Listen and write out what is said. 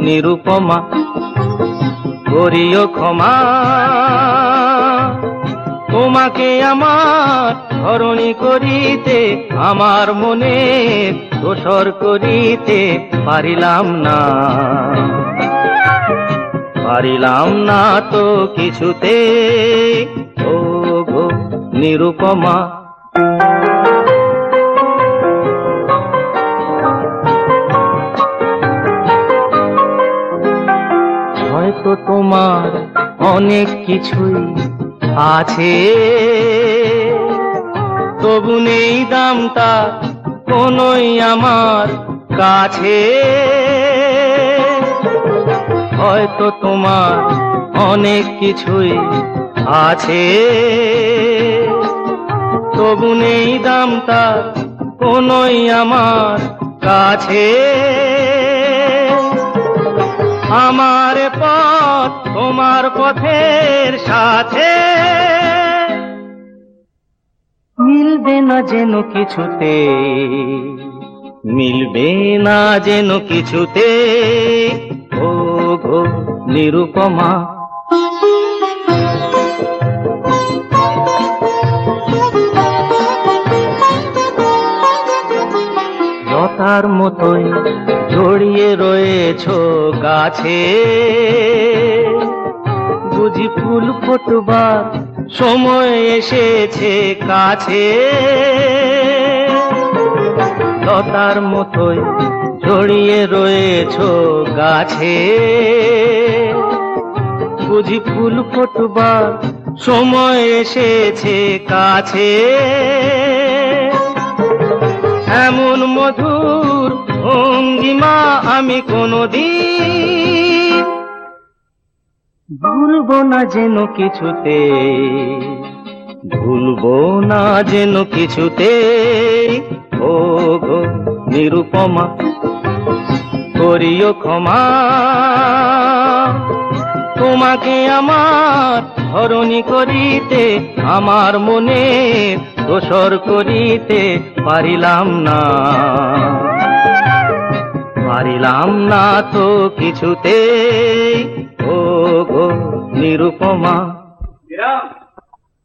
নিরুপমা, করিও ক্ষমা। তোমাকে আমার ধরণী করিতে, আমার মনে দোসর করিতে পারিলাম না। পারিলাম না তো কিছুতে, ও গো নিরুপমা। হয়তো তোমার অনেক কিছুই আছে। তবু নেই দামটা কোনই আমার কাছে। হয়তো তোমার অনেক কিছুই আছে। তবু নেই দামটা কোনই আমার কাছে। আমার পথ তোমার পথের সাথে। মিলবে না যেন কিছুতে, মিলবে না যেন কিছুতে। ও গো নিরুপমা লতার মতোই জড়িয়ে রয়েছ গাছে। বুঝি ফুল ফোটবার সময় এসেছে কাছে। লতার মতোই জড়িয়ে রয়েছ গাছে। বুঝি ফুল ফোটবার সময় এসেছে কাছে। এমন মধুর ভঙ্গিমা আমি কোনদিন ভুলবো না যেন কিছুতে। ভুলবো না যেন কিছুতে। ও গো নিরুপমা, করিও ক্ষমা। তোমাকে আমার ধরণী করিতে আমার মনে দোসর করিতে পারিলাম না। পারিলাম না তো কিছুতে ও গো নিরুপমা।